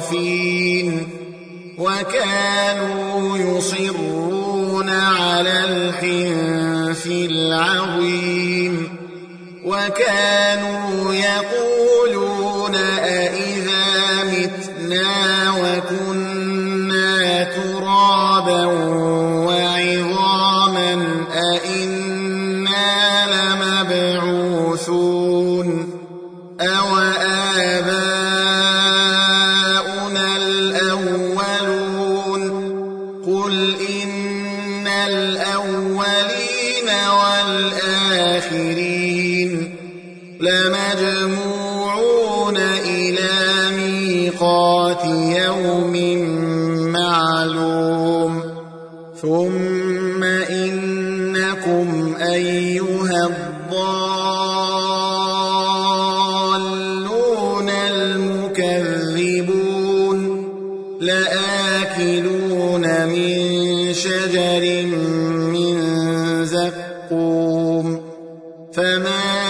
مترفين وكانوا يصرون على الحنف العظيم. وكانوا يقولون أئذا متنا وكنا ترابا وعظاما أئنا لمبعوثون. أَوَآبَاؤُنَا مِيقَاتِ يَوْمٍ مَّعْلُومٍ. ثُمَّ إِنَّكُمْ أَيُّهَا الضَّالُّونَ الْمُكَذِّبُونَ. لَآكِلُونَ مِن شَجَرٍ مِّن زَقُّومٍ. فَمَالِئُونَ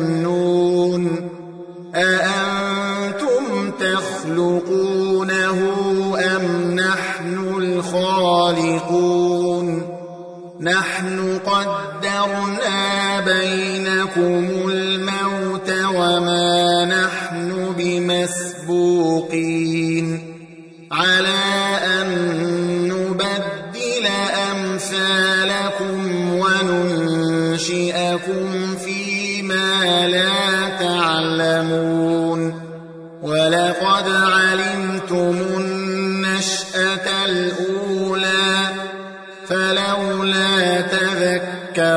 أَمْ نَحْنُ الْخَالِقُونَ نَحْنُ قَدَّرْنَا بَيْنَكُمُ الْمَوْتَ وَمَا نَحْنُ بِمَسْبُوقِينَ عَلَىٰ أَن نُّبَدِّلَ أَمْثَالَكُمْ وَنُنشِئَكُمْ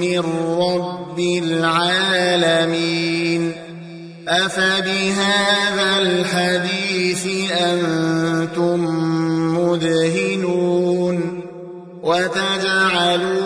مِّن رَّبِّ الْعَالَمِينَ أَفَبِهَٰذَا الْحَدِيثِ أَنتُم مُّدْهِنُونَ وَتَجْعَلُونَ